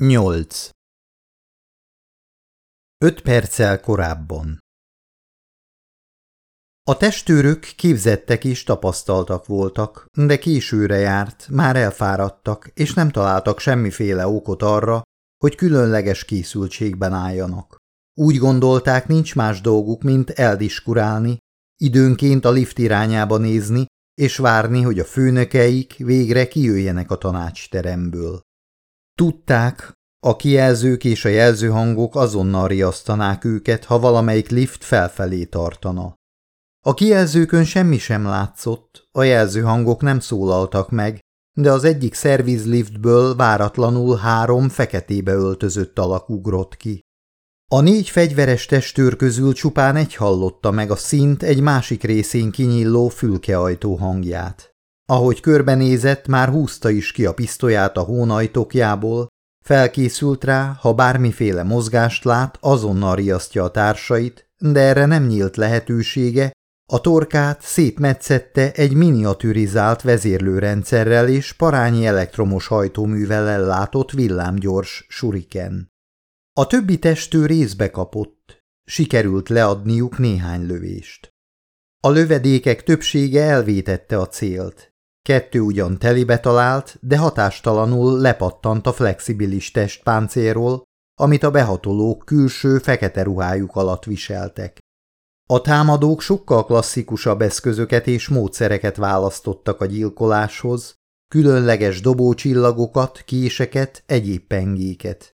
8. Öt perccel korábban A testőrök képzettek és tapasztaltak voltak, de későre járt, már elfáradtak, és nem találtak semmiféle okot arra, hogy különleges készültségben álljanak. Úgy gondolták, nincs más dolguk, mint eldiskurálni, időnként a lift irányába nézni, és várni, hogy a főnökeik végre kijöjjenek a tanácsteremből. Tudták, a kijelzők és a jelzőhangok azonnal riasztanák őket, ha valamelyik lift felfelé tartana. A kijelzőkön semmi sem látszott, a jelzőhangok nem szólaltak meg, de az egyik szervizliftből váratlanul három feketébe öltözött alak ugrott ki. A négy fegyveres testőr közül csupán egy hallotta meg a szint egy másik részén kinyilló fülkeajtó hangját. Ahogy körbenézett, már húzta is ki a pisztolyát a hónajtokjából, felkészült rá, ha bármiféle mozgást lát, azonnal riasztja a társait, de erre nem nyílt lehetősége, a torkát szétmetszette egy miniaturizált vezérlőrendszerrel és parányi elektromos hajtóművel ellátott villámgyors suriken. A többi testő részbe kapott, sikerült leadniuk néhány lövést. A lövedékek többsége elvétette a célt, Kettő ugyan telibe talált, de hatástalanul lepattant a flexibilis testpáncéról, amit a behatolók külső fekete ruhájuk alatt viseltek. A támadók sokkal klasszikusabb eszközöket és módszereket választottak a gyilkoláshoz, különleges dobócsillagokat, késeket, egyéb pengéket.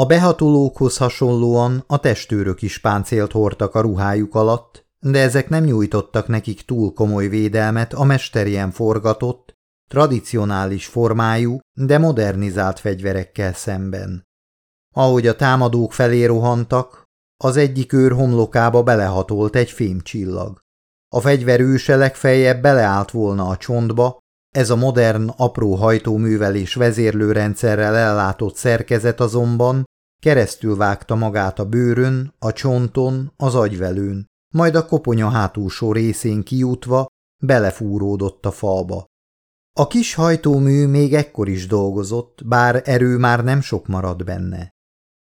A behatolókhoz hasonlóan a testőrök is páncélt hordtak a ruhájuk alatt, de ezek nem nyújtottak nekik túl komoly védelmet a mesterien forgatott, tradicionális formájú, de modernizált fegyverekkel szemben. Ahogy a támadók felé rohantak, az egyik őr homlokába belehatolt egy fémcsillag. A fegyver őse legfeljebb beleállt volna a csontba, ez a modern, apró hajtóművel és vezérlőrendszerrel ellátott szerkezet azonban keresztül vágta magát a bőrön, a csonton, az agyvelőn majd a koponya hátulsó részén kijutva belefúródott a falba. A kis hajtómű még ekkor is dolgozott, bár erő már nem sok maradt benne.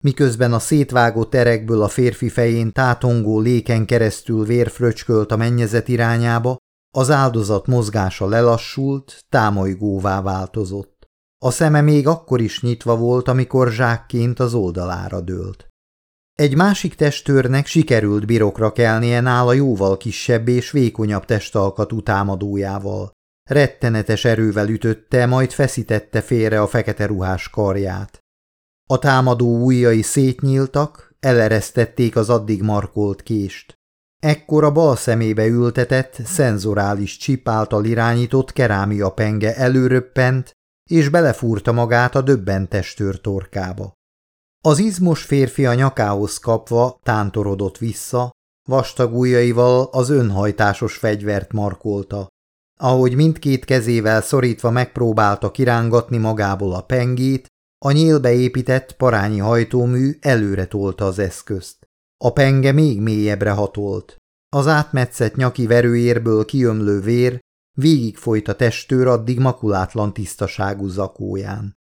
Miközben a szétvágott terekből a férfi fején tátongó léken keresztül vérfröcskölt a mennyezet irányába, az áldozat mozgása lelassult, támolygóvá változott. A szeme még akkor is nyitva volt, amikor zsákként az oldalára dőlt. Egy másik testőrnek sikerült birokra kelnie nála jóval kisebb és vékonyabb testalkatú támadójával. Rettenetes erővel ütötte, majd feszítette félre a fekete ruhás karját. A támadó ujjai szétnyíltak, eleresztették az addig markolt kést. Ekkor a bal szemébe ültetett, szenzorális csip által irányított kerámia penge előröppent, és belefúrta magát a döbben testőr torkába. Az izmos férfi a nyakához kapva tántorodott vissza, vastag ujjaival az önhajtásos fegyvert markolta. Ahogy mindkét kezével szorítva megpróbálta kirángatni magából a pengét, a nyílbe épített parányi hajtómű előre tolta az eszközt. A penge még mélyebbre hatolt. Az átmetszett nyaki verőérből kiömlő vér végigfolyt a testőr addig makulátlan tisztaságú zakóján.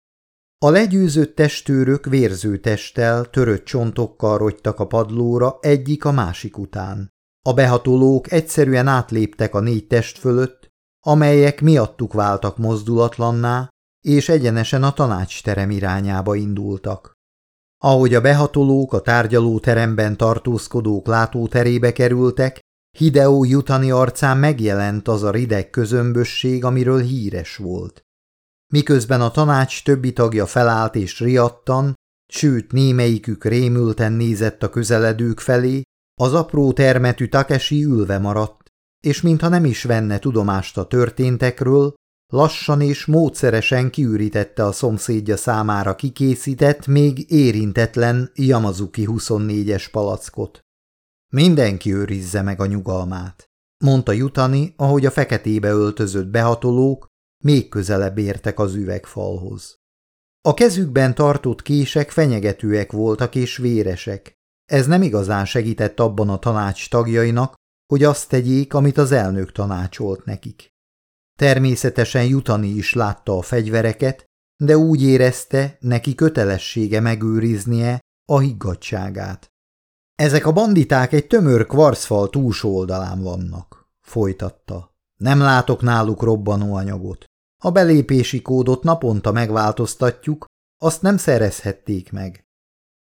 A legyőzött testőrök vérző testtel, törött csontokkal rogytak a padlóra egyik a másik után. A behatolók egyszerűen átléptek a négy test fölött, amelyek miattuk váltak mozdulatlanná, és egyenesen a tanácsterem irányába indultak. Ahogy a behatolók a tárgyalóteremben tartózkodók látóterébe kerültek, Hideo jutani arcán megjelent az a rideg közömbösség, amiről híres volt. Miközben a tanács többi tagja felállt és riadtan, sőt némelyikük rémülten nézett a közeledők felé, az apró termetű Takeshi ülve maradt, és mintha nem is venne tudomást a történtekről, lassan és módszeresen kiürítette a szomszédja számára kikészített, még érintetlen Yamazuki 24-es palackot. Mindenki őrizze meg a nyugalmát, mondta Jutani, ahogy a feketébe öltözött behatolók még közelebb értek az üvegfalhoz. A kezükben tartott kések fenyegetőek voltak és véresek. Ez nem igazán segített abban a tanács tagjainak, hogy azt tegyék, amit az elnök tanácsolt nekik. Természetesen jutani is látta a fegyvereket, de úgy érezte, neki kötelessége megőriznie a higgadságát. Ezek a banditák egy tömör kvarcfal túlsó oldalán vannak, folytatta. Nem látok náluk robbanóanyagot. A belépési kódot naponta megváltoztatjuk, azt nem szerezhették meg.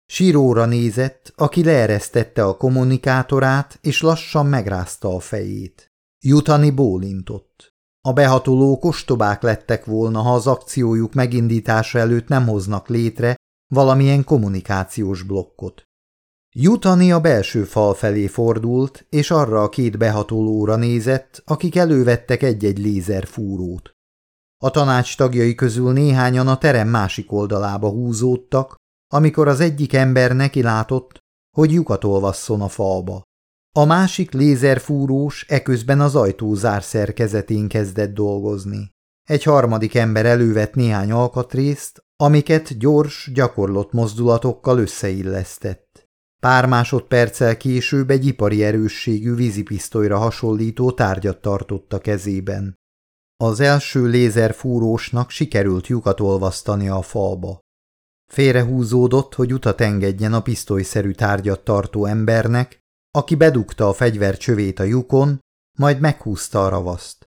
Siróra nézett, aki leeresztette a kommunikátorát, és lassan megrázta a fejét. Jutani bólintott. A behatolók ostobák lettek volna, ha az akciójuk megindítása előtt nem hoznak létre valamilyen kommunikációs blokkot. Jutani a belső fal felé fordult, és arra a két behatolóra nézett, akik elővettek egy-egy lézerfúrót. A tanács tagjai közül néhányan a terem másik oldalába húzódtak, amikor az egyik ember neki látott, hogy lyukat olvasszon a falba. A másik lézerfúrós eközben az ajtó zárszerkezetén kezdett dolgozni. Egy harmadik ember elővett néhány alkatrészt, amiket gyors, gyakorlott mozdulatokkal összeillesztett. Pár másodperccel később egy ipari erősségű vízipisztolyra hasonlító tárgyat tartott a kezében. Az első lézerfúrósnak sikerült lyukat olvasztani a falba. Félrehúzódott, hogy utat engedjen a pisztolyszerű tárgyat tartó embernek, aki bedugta a fegyver csövét a lyukon, majd meghúzta a ravaszt.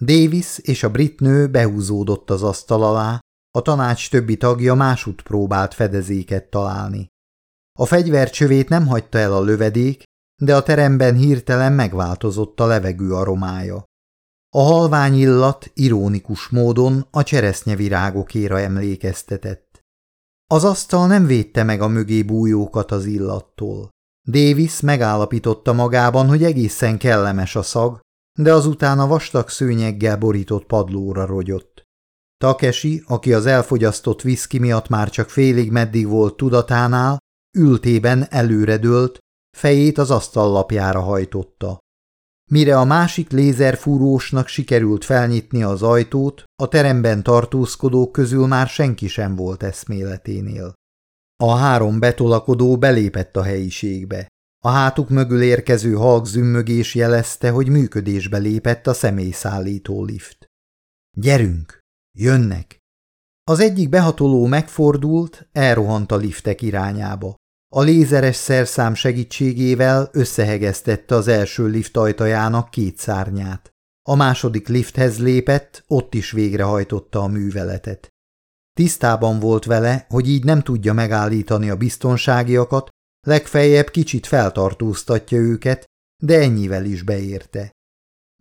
Davis és a brit nő behúzódott az asztal alá, a tanács többi tagja másút próbált fedezéket találni. A fegyver csövét nem hagyta el a lövedék, de a teremben hirtelen megváltozott a levegő aromája. A halvány illat irónikus módon a cseresznyevirágokéra emlékeztetett. Az asztal nem védte meg a mögé bújókat az illattól. Davis megállapította magában, hogy egészen kellemes a szag, de azután a vastag szőnyeggel borított padlóra rogyott. Takesi, aki az elfogyasztott viszki miatt már csak félig meddig volt tudatánál, ültében előredőlt, fejét az asztallapjára hajtotta. Mire a másik lézerfúrósnak sikerült felnyitni az ajtót, a teremben tartózkodók közül már senki sem volt eszméleténél. A három betolakodó belépett a helyiségbe. A hátuk mögül érkező halk zümmögés jelezte, hogy működésbe lépett a személyszállító lift. Gyerünk! Jönnek! Az egyik behatoló megfordult, elrohant a liftek irányába. A lézeres szerszám segítségével összehegesztette az első lift ajtajának két szárnyát. A második lifthez lépett, ott is végrehajtotta a műveletet. Tisztában volt vele, hogy így nem tudja megállítani a biztonságiakat, legfeljebb kicsit feltartóztatja őket, de ennyivel is beérte.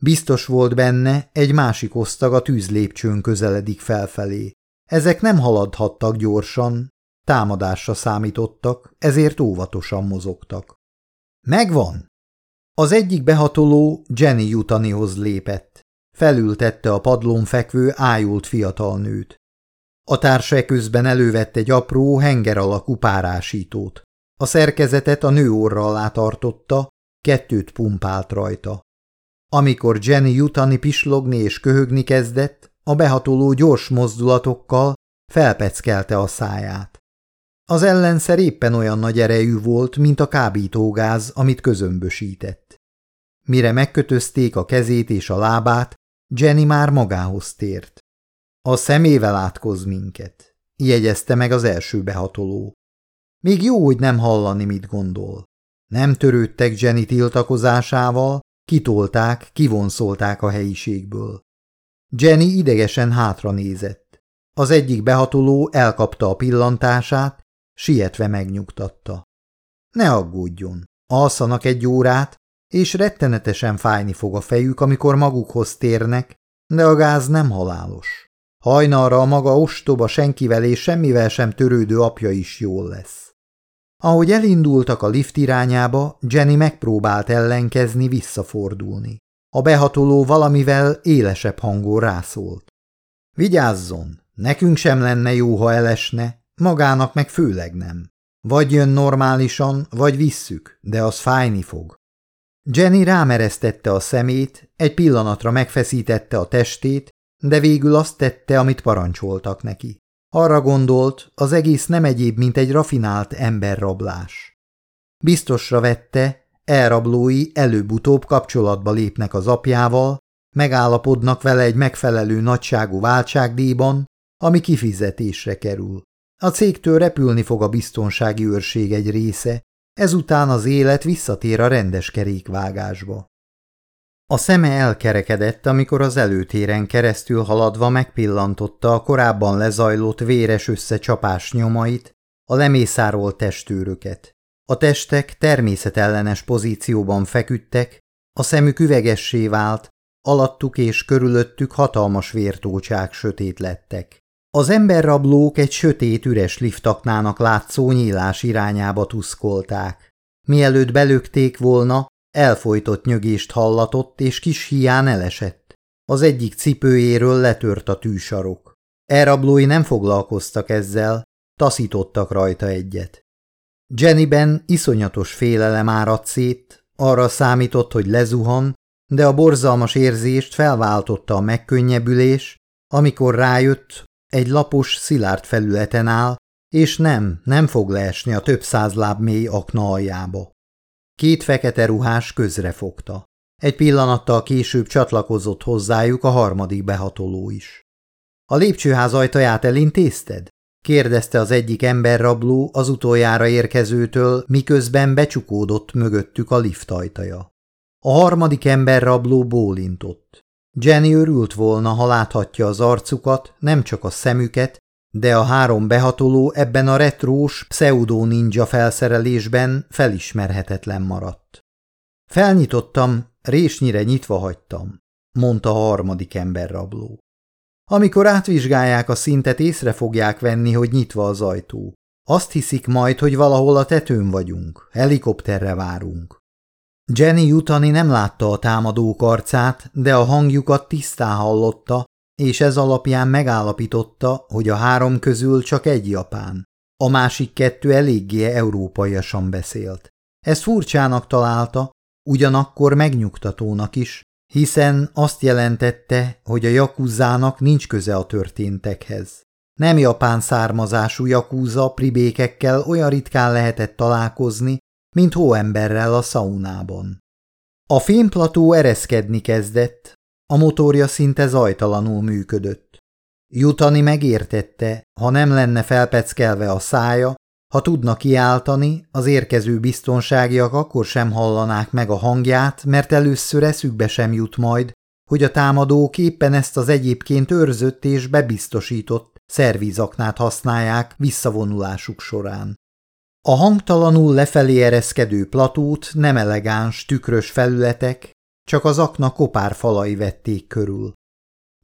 Biztos volt benne, egy másik osztag a tűzlépcsőn közeledik felfelé. Ezek nem haladhattak gyorsan, támadásra számítottak, ezért óvatosan mozogtak. Megvan! Az egyik behatoló Jenny Jutanihoz lépett. Felültette a padlón fekvő ájult fiatal nőt. A társa közben elővett egy apró, henger alakú párásítót. A szerkezetet a nő orra alá tartotta, kettőt pumpált rajta. Amikor Jenny jutani pislogni és köhögni kezdett, a behatoló gyors mozdulatokkal felpeckelte a száját. Az ellenszer éppen olyan nagy erejű volt, mint a kábítógáz, amit közömbösített. Mire megkötözték a kezét és a lábát, Jenny már magához tért. A szemével átkoz minket, jegyezte meg az első behatoló. Még jó, hogy nem hallani, mit gondol. Nem törődtek Jenny tiltakozásával, kitolták, kivonszolták a helyiségből. Jenny idegesen hátra nézett. Az egyik behatoló elkapta a pillantását, sietve megnyugtatta. Ne aggódjon, alszanak egy órát, és rettenetesen fájni fog a fejük, amikor magukhoz térnek, de a gáz nem halálos. Hajnalra a maga ostoba senkivel és semmivel sem törődő apja is jól lesz. Ahogy elindultak a lift irányába, Jenny megpróbált ellenkezni, visszafordulni. A behatoló valamivel élesebb hangon rászólt. Vigyázzon, nekünk sem lenne jó, ha elesne, magának meg főleg nem. Vagy jön normálisan, vagy visszük, de az fájni fog. Jenny rámeresztette a szemét, egy pillanatra megfeszítette a testét, de végül azt tette, amit parancsoltak neki. Arra gondolt, az egész nem egyéb, mint egy rafinált emberrablás. Biztosra vette, elrablói előbb-utóbb kapcsolatba lépnek az apjával, megállapodnak vele egy megfelelő nagyságú váltságdíjban, ami kifizetésre kerül. A cégtől repülni fog a biztonsági őrség egy része, ezután az élet visszatér a rendes kerékvágásba. A szeme elkerekedett, amikor az előtéren keresztül haladva megpillantotta a korábban lezajlott véres összecsapás nyomait, a lemészárolt testőröket. A testek természetellenes pozícióban feküdtek, a szemük üvegessé vált, alattuk és körülöttük hatalmas vértócsák sötét lettek. Az emberrablók egy sötét üres liftaknának látszó nyílás irányába tuszkolták. Mielőtt belökték volna, elfolytott nyögést hallatott, és kis hián elesett. Az egyik cipőjéről letört a tűsarok. Elrablói nem foglalkoztak ezzel, taszítottak rajta egyet. Jennyben iszonyatos félelem áradt szét, arra számított, hogy lezuhan, de a borzalmas érzést felváltotta a megkönnyebbülés, amikor rájött, egy lapos, szilárd felületen áll, és nem, nem fog leesni a több száz láb mély akna aljába. Két fekete ruhás közrefogta. Egy pillanattal később csatlakozott hozzájuk a harmadik behatoló is. A lépcsőház ajtaját elintézted? kérdezte az egyik emberrabló az utoljára érkezőtől, miközben becsukódott mögöttük a lift ajtaja. A harmadik emberrabló bólintott. Jenny örült volna, ha láthatja az arcukat, nem csak a szemüket, de a három behatoló ebben a retrós pseudo-ninja felszerelésben felismerhetetlen maradt. Felnyitottam, résnyire nyitva hagytam, mondta a harmadik emberrabló. Amikor átvizsgálják a szintet, észre fogják venni, hogy nyitva az ajtó. Azt hiszik majd, hogy valahol a tetőn vagyunk, helikopterre várunk. Jenny jutani nem látta a támadók arcát, de a hangjukat tisztán hallotta, és ez alapján megállapította, hogy a három közül csak egy japán. A másik kettő eléggé európaiasan beszélt. Ezt furcsának találta, ugyanakkor megnyugtatónak is, hiszen azt jelentette, hogy a jakúzának nincs köze a történtekhez. Nem japán származású jakúza pribékekkel olyan ritkán lehetett találkozni, mint hóemberrel a szaunában. A fémplató ereszkedni kezdett, a motorja szinte zajtalanul működött. Jutani megértette, ha nem lenne felpeckelve a szája, ha tudna kiáltani, az érkező biztonságiak akkor sem hallanák meg a hangját, mert először eszükbe sem jut majd, hogy a támadók éppen ezt az egyébként őrzött és bebiztosított szervízaknát használják visszavonulásuk során. A hangtalanul lefelé ereszkedő platót nem elegáns, tükrös felületek, csak az akna kopár falai vették körül.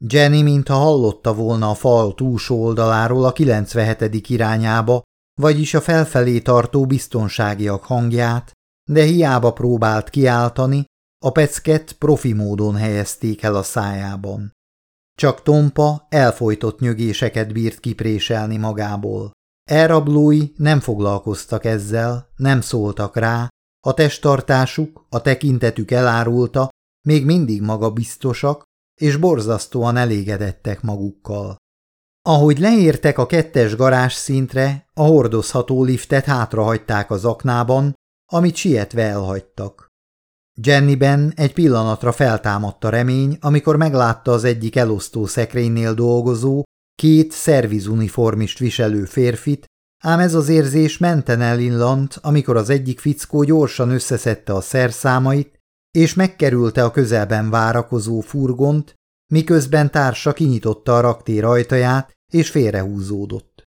Jenny, mintha hallotta volna a fal túlsó oldaláról a 97. irányába, vagyis a felfelé tartó biztonságiak hangját, de hiába próbált kiáltani, a pecket profi módon helyezték el a szájában. Csak tompa, elfolytott nyögéseket bírt kipréselni magából. Elrablói nem foglalkoztak ezzel, nem szóltak rá, a testtartásuk, a tekintetük elárulta, még mindig magabiztosak, és borzasztóan elégedettek magukkal. Ahogy leértek a kettes garázs szintre, a hordozható liftet hátrahagyták az aknában, amit sietve elhagytak. Jennyben egy pillanatra feltámadta remény, amikor meglátta az egyik elosztó szekrénynél dolgozó, két szervizuniformist viselő férfit, ám ez az érzés menten elillant, amikor az egyik fickó gyorsan összeszedte a szerszámait, és megkerülte a közelben várakozó furgont, miközben társa kinyitotta a raktér ajtaját, és félrehúzódott.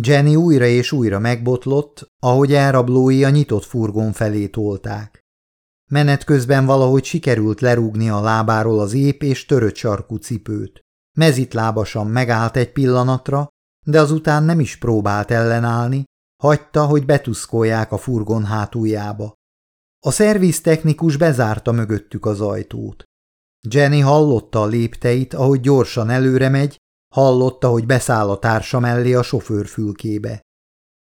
Jenny újra és újra megbotlott, ahogy elrablói a nyitott furgon felé tolták. Menet közben valahogy sikerült lerúgni a lábáról az ép és törött sarkú cipőt. Mezitlábasan megállt egy pillanatra, de azután nem is próbált ellenállni, hagyta, hogy betuszkolják a furgon hátuljába. A szerviztechnikus bezárta mögöttük az ajtót. Jenny hallotta a lépteit, ahogy gyorsan előre megy, hallotta, hogy beszáll a társa mellé a sofőr fülkébe.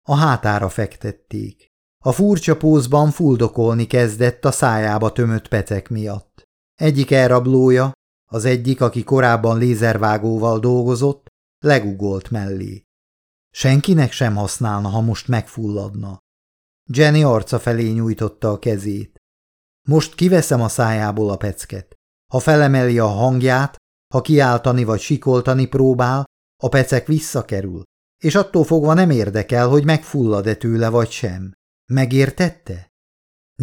A hátára fektették. A furcsa pózban fuldokolni kezdett a szájába tömött pecek miatt. Egyik elrablója, az egyik, aki korábban lézervágóval dolgozott, legugolt mellé. Senkinek sem használna, ha most megfulladna. Jenny arca felé nyújtotta a kezét. Most kiveszem a szájából a pecket. Ha felemeli a hangját, ha kiáltani vagy sikoltani próbál, A pecek visszakerül, és attól fogva nem érdekel, hogy megfullad-e tőle vagy sem. Megértette?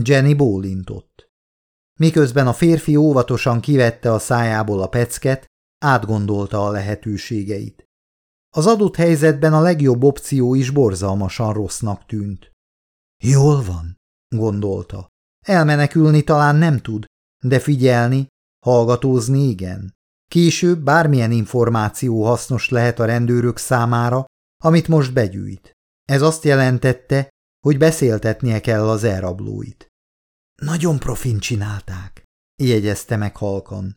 Jenny bólintott. Miközben a férfi óvatosan kivette a szájából a pecket, átgondolta a lehetőségeit. Az adott helyzetben a legjobb opció is borzalmasan rossznak tűnt. Jól van, gondolta. Elmenekülni talán nem tud, de figyelni, hallgatózni igen. Később bármilyen információ hasznos lehet a rendőrök számára, amit most begyűjt. Ez azt jelentette, hogy beszéltetnie kell az elrablóit. Nagyon profin csinálták, jegyezte meg halkan.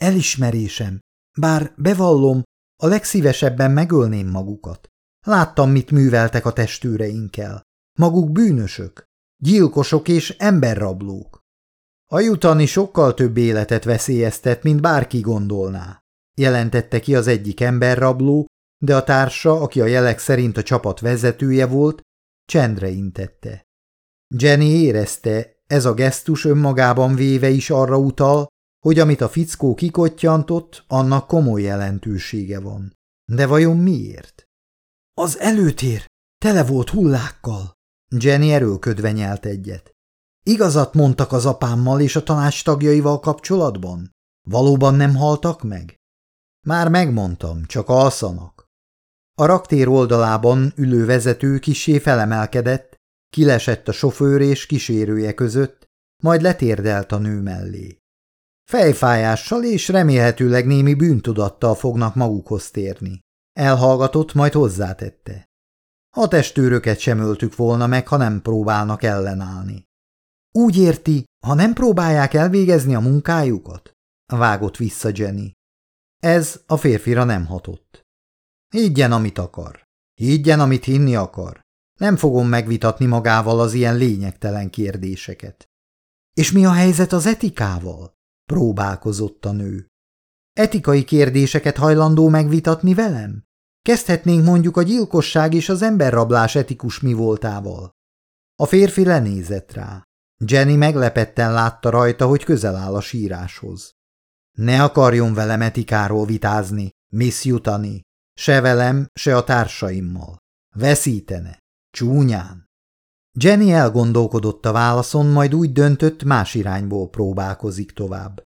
Elismerésem, bár bevallom, a legszívesebben megölném magukat. Láttam, mit műveltek a testőreinkkel. Maguk bűnösök, gyilkosok és emberrablók. A jutani sokkal több életet veszélyeztet, mint bárki gondolná, jelentette ki az egyik emberrabló, de a társa, aki a jelek szerint a csapat vezetője volt, csendre intette. Jenny érezte, ez a gesztus önmagában véve is arra utal, hogy amit a fickó kikottyantott, annak komoly jelentősége van. De vajon miért? Az előtér tele volt hullákkal. Jenny erőlködve nyelt egyet. Igazat mondtak az apámmal és a tanács tagjaival kapcsolatban? Valóban nem haltak meg? Már megmondtam, csak alszanak. A raktér oldalában ülő vezető kisé felemelkedett, kilesett a sofőr és kísérője között, majd letérdelt a nő mellé. Fejfájással és remélhetőleg némi bűntudattal fognak magukhoz térni. Elhallgatott, majd hozzátette. A testőröket sem öltük volna meg, ha nem próbálnak ellenállni. Úgy érti, ha nem próbálják elvégezni a munkájukat? Vágott vissza Jenny. Ez a férfira nem hatott. Higgyen, amit akar. Higgyen, amit hinni akar. Nem fogom megvitatni magával az ilyen lényegtelen kérdéseket. És mi a helyzet az etikával? Próbálkozott a nő. Etikai kérdéseket hajlandó megvitatni velem? Kezdhetnénk mondjuk a gyilkosság és az emberrablás etikus mi voltával. A férfi lenézett rá. Jenny meglepetten látta rajta, hogy közel áll a síráshoz. Ne akarjon velem etikáról vitázni, Miss Jutani, se velem, se a társaimmal. Veszítene. Csúnyán. Jenny elgondolkodott a válaszon, majd úgy döntött, más irányból próbálkozik tovább.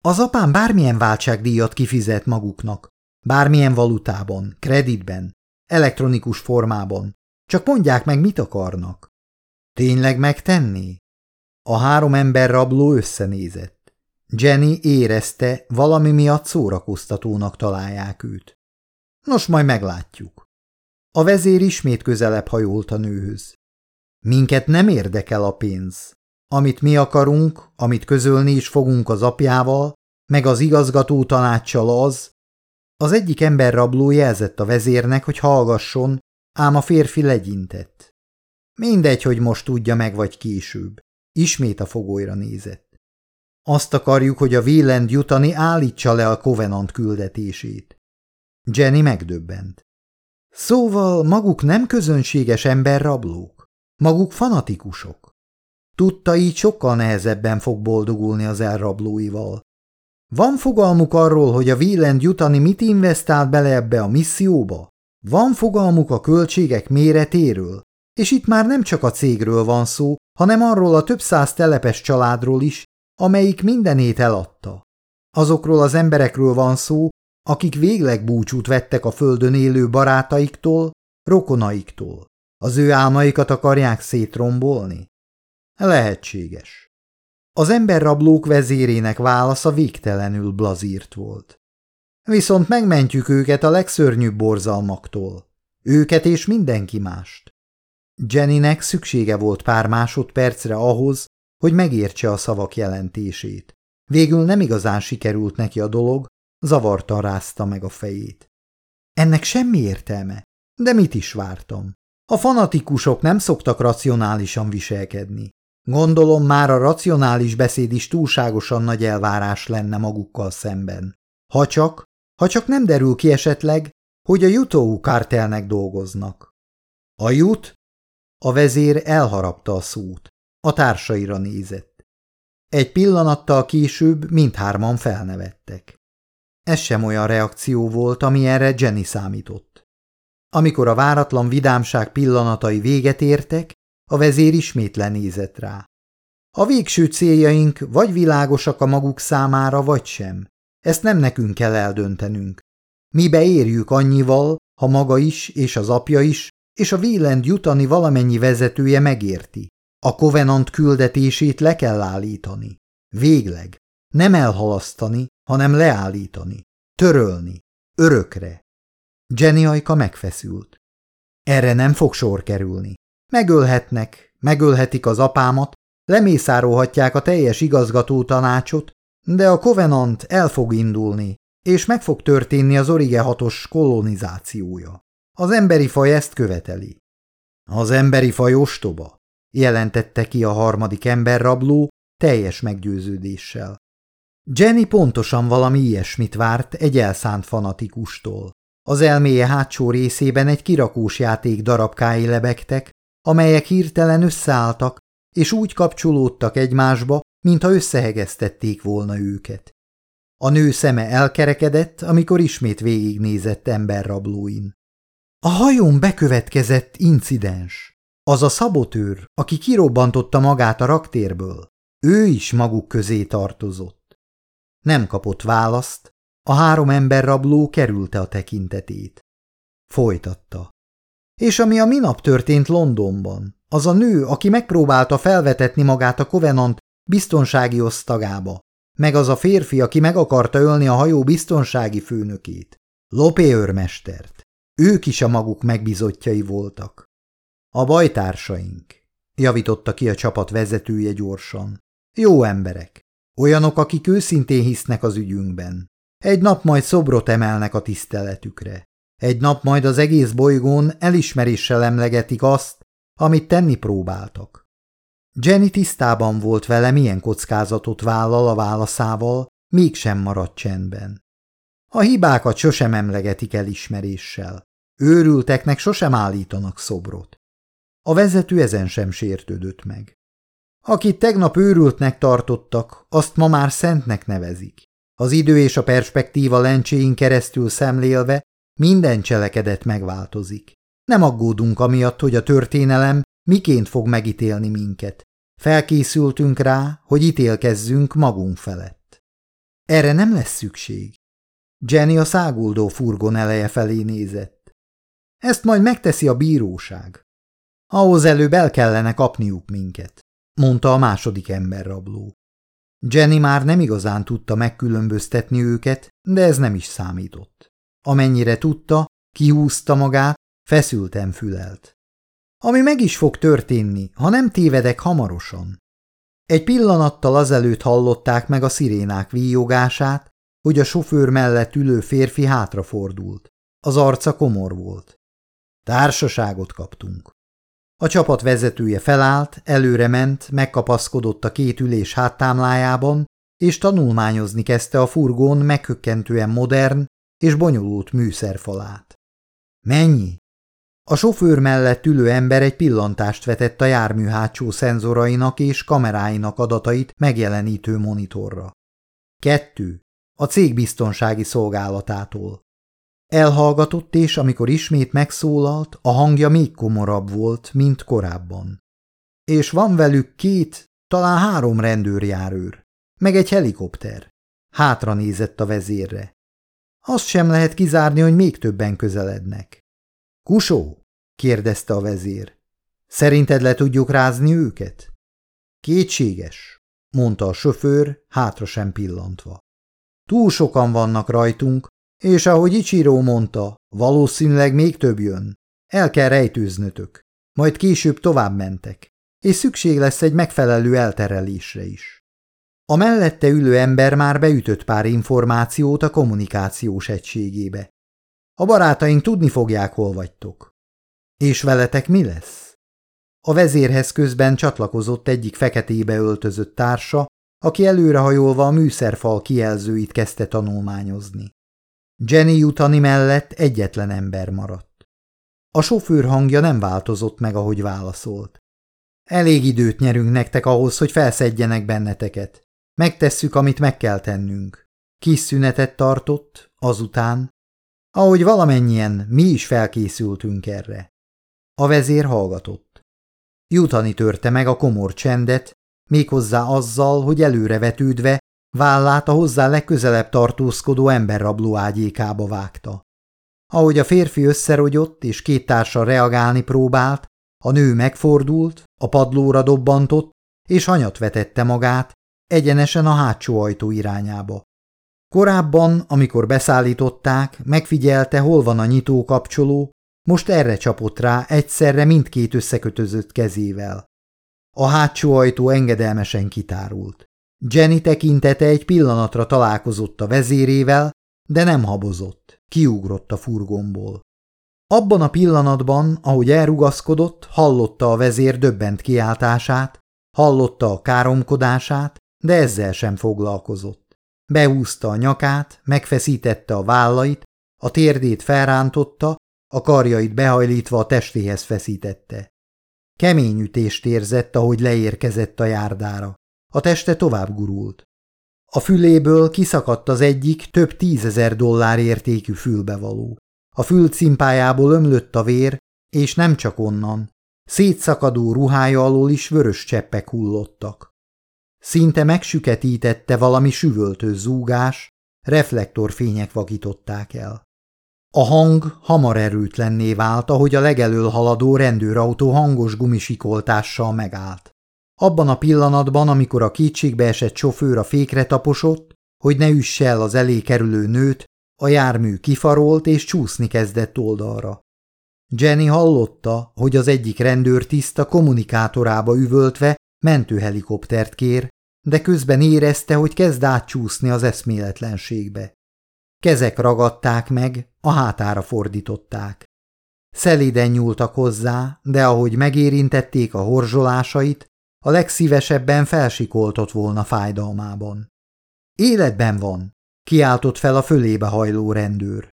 Az apám bármilyen váltságdíjat kifizet maguknak, bármilyen valutában, kreditben, elektronikus formában, csak mondják meg, mit akarnak. Tényleg megtenni? A három ember rabló összenézett. Jenny érezte, valami miatt szórakoztatónak találják őt. Nos, majd meglátjuk. A vezér ismét közelebb hajolt a nőhöz. Minket nem érdekel a pénz. Amit mi akarunk, amit közölni is fogunk az apjával, meg az igazgató tanácssal az, az egyik ember rabló jelzett a vezérnek, hogy hallgasson, ám a férfi legyintett. Mindegy, hogy most tudja meg vagy később. Ismét a fogolyra nézett. Azt akarjuk, hogy a Wieland jutani állítsa le a Covenant küldetését. Jenny megdöbbent. Szóval maguk nem közönséges emberrablók, maguk fanatikusok. Tudta így sokkal nehezebben fog boldogulni az elrablóival. Van fogalmuk arról, hogy a Wieland jutani mit investált bele ebbe a misszióba? Van fogalmuk a költségek méretéről? És itt már nem csak a cégről van szó, hanem arról a több száz telepes családról is, amelyik mindenét eladta. Azokról az emberekről van szó, akik végleg búcsút vettek a földön élő barátaiktól, rokonaiktól. Az ő álmaikat akarják szétrombolni? Lehetséges. Az emberrablók vezérének válasza végtelenül blazírt volt. Viszont megmentjük őket a legszörnyűbb borzalmaktól. Őket és mindenki mást. Jennynek szüksége volt pár másodpercre ahhoz, hogy megértse a szavak jelentését. Végül nem igazán sikerült neki a dolog, zavartan rázta meg a fejét. Ennek semmi értelme, de mit is vártam? A fanatikusok nem szoktak racionálisan viselkedni. Gondolom már a racionális beszéd is túlságosan nagy elvárás lenne magukkal szemben. Ha csak, ha csak nem derül ki esetleg, hogy a Jutou kártelnek dolgoznak. A jut? A vezér elharapta a szót. A társaira nézett. Egy pillanattal később mindhárman felnevettek. Ez sem olyan reakció volt, ami erre Jenny számított. Amikor a váratlan vidámság pillanatai véget értek, a vezér ismét lenézett rá. A végső céljaink vagy világosak a maguk számára, vagy sem. Ezt nem nekünk kell eldöntenünk. Mi beérjük annyival, ha maga is és az apja is, és a Vélend jutani valamennyi vezetője megérti. A kovenant küldetését le kell állítani. Végleg. Nem elhalasztani, hanem leállítani. Törölni. Örökre. Jenny ajka megfeszült. Erre nem fog sor kerülni. Megölhetnek, megölhetik az apámat, lemészárolhatják a teljes igazgató tanácsot, de a Covenant el fog indulni, és meg fog történni az Orige hatos kolonizációja. Az emberi faj ezt követeli. Az emberi faj ostoba, jelentette ki a harmadik emberrabló teljes meggyőződéssel. Jenny pontosan valami ilyesmit várt egy elszánt fanatikustól. Az elméje hátsó részében egy kirakós játék darabkái lebegtek, amelyek hirtelen összeálltak, és úgy kapcsolódtak egymásba, mintha összehegeztették volna őket. A nő szeme elkerekedett, amikor ismét végignézett emberrablóin. A hajón bekövetkezett incidens. Az a szabotőr, aki kirobbantotta magát a raktérből, ő is maguk közé tartozott. Nem kapott választ, a három emberrabló kerülte a tekintetét. Folytatta. És ami a minap történt Londonban, az a nő, aki megpróbálta felvetetni magát a Covenant biztonsági osztagába, meg az a férfi, aki meg akarta ölni a hajó biztonsági főnökét, Lopé őrmestert. Ők is a maguk megbizotjai voltak. A bajtársaink, javította ki a csapat vezetője gyorsan. Jó emberek, olyanok, akik őszintén hisznek az ügyünkben. Egy nap majd szobrot emelnek a tiszteletükre. Egy nap majd az egész bolygón elismeréssel emlegetik azt, amit tenni próbáltak. Jenny tisztában volt vele, milyen kockázatot vállal a válaszával, mégsem maradt csendben. A hibákat sosem emlegetik elismeréssel. Őrülteknek sosem állítanak szobrot. A vezető ezen sem sértődött meg. Akit tegnap őrültnek tartottak, azt ma már szentnek nevezik. Az idő és a perspektíva lencséin keresztül szemlélve minden cselekedet megváltozik. Nem aggódunk amiatt, hogy a történelem miként fog megítélni minket. Felkészültünk rá, hogy ítélkezzünk magunk felett. Erre nem lesz szükség. Jenny a száguldó furgon eleje felé nézett. Ezt majd megteszi a bíróság. Ahhoz előbb el kellene kapniuk minket, mondta a második emberrabló. Jenny már nem igazán tudta megkülönböztetni őket, de ez nem is számított. Amennyire tudta, kihúzta magát, feszülten fülelt. Ami meg is fog történni, ha nem tévedek hamarosan. Egy pillanattal azelőtt hallották meg a szirénák víjogását, hogy a sofőr mellett ülő férfi hátrafordult. Az arca komor volt. Társaságot kaptunk. A csapat vezetője felállt, előre ment, megkapaszkodott a két ülés háttámlájában, és tanulmányozni kezdte a furgón meghökkentően modern és bonyolult műszerfalát. Mennyi? A sofőr mellett ülő ember egy pillantást vetett a jármű hátsó szenzorainak és kameráinak adatait megjelenítő monitorra. Kettő. A cég biztonsági szolgálatától. Elhallgatott, és amikor ismét megszólalt, a hangja még komorabb volt, mint korábban. És van velük két, talán három rendőrjárőr, meg egy helikopter. Hátra nézett a vezérre. Azt sem lehet kizárni, hogy még többen közelednek. Kusó? kérdezte a vezér. Szerinted le tudjuk rázni őket? Kétséges, mondta a sofőr, hátra sem pillantva. Túl sokan vannak rajtunk, és ahogy Ichiro mondta, valószínűleg még több jön. El kell rejtőznötök. Majd később tovább mentek, és szükség lesz egy megfelelő elterelésre is. A mellette ülő ember már beütött pár információt a kommunikációs egységébe. A barátaink tudni fogják, hol vagytok. És veletek mi lesz? A vezérhez közben csatlakozott egyik feketébe öltözött társa, aki előrehajolva a műszerfal kijelzőit kezdte tanulmányozni. Jenny jutani mellett egyetlen ember maradt. A sofőr hangja nem változott meg, ahogy válaszolt. Elég időt nyerünk nektek ahhoz, hogy felszedjenek benneteket. Megtesszük, amit meg kell tennünk. Kis szünetet tartott, azután, ahogy valamennyien mi is felkészültünk erre. A vezér hallgatott. Jutani törte meg a komor csendet, méghozzá azzal, hogy előrevetődve vállát a hozzá legközelebb tartózkodó emberrabló ágyékába vágta. Ahogy a férfi összerogyott és két társa reagálni próbált, a nő megfordult, a padlóra dobbantott, és hanyat vetette magát, egyenesen a hátsó ajtó irányába. Korábban, amikor beszállították, megfigyelte, hol van a nyitó kapcsoló, most erre csapott rá egyszerre mindkét összekötözött kezével. A hátsó ajtó engedelmesen kitárult. Jenny tekintete egy pillanatra találkozott a vezérével, de nem habozott, kiugrott a furgomból. Abban a pillanatban, ahogy elrugaszkodott, hallotta a vezér döbbent kiáltását, hallotta a káromkodását, de ezzel sem foglalkozott. Behúzta a nyakát, megfeszítette a vállait, a térdét felrántotta, a karjait behajlítva a testéhez feszítette. Kemény ütést érzett, ahogy leérkezett a járdára. A teste tovább gurult. A füléből kiszakadt az egyik több tízezer dollár értékű fülbevaló. A fül cimpájából ömlött a vér, és nem csak onnan. Szétszakadó ruhája alól is vörös cseppek hullottak. Szinte megsüketítette valami süvöltő zúgás, reflektorfények vakították el. A hang hamar erőtlenné vált, ahogy a legelől haladó rendőrautó hangos gumisikoltással megállt. Abban a pillanatban, amikor a kétségbe esett sofőr a fékre taposott, hogy ne üsse el az elé kerülő nőt, a jármű kifarolt és csúszni kezdett oldalra. Jenny hallotta, hogy az egyik rendőrtiszt a kommunikátorába üvöltve mentőhelikoptert kér, de közben érezte, hogy kezd átcsúszni az eszméletlenségbe. Kezek ragadták meg, a hátára fordították. Szelíden nyúltak hozzá, de ahogy megérintették a horzsolásait, a legszívesebben felsikoltott volna fájdalmában. Életben van, kiáltott fel a fölébe hajló rendőr.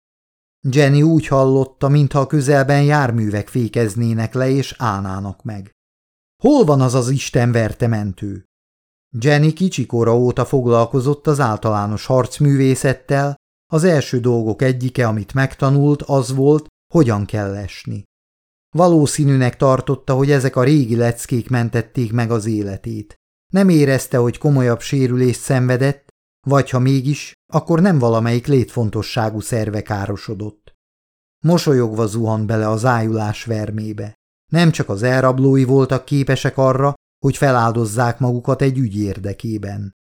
Jenny úgy hallotta, mintha a közelben járművek fékeznének le és állnának meg. Hol van az az Isten verte mentő? Jenny kicsikora óta foglalkozott az általános harcművészettel, az első dolgok egyike, amit megtanult, az volt, hogyan kell esni. Valószínűnek tartotta, hogy ezek a régi leckék mentették meg az életét. Nem érezte, hogy komolyabb sérülést szenvedett, vagy ha mégis, akkor nem valamelyik létfontosságú szerve károsodott. Mosolyogva zuhant bele az ájulás vermébe. Nem csak az elrablói voltak képesek arra, hogy feláldozzák magukat egy ügy érdekében.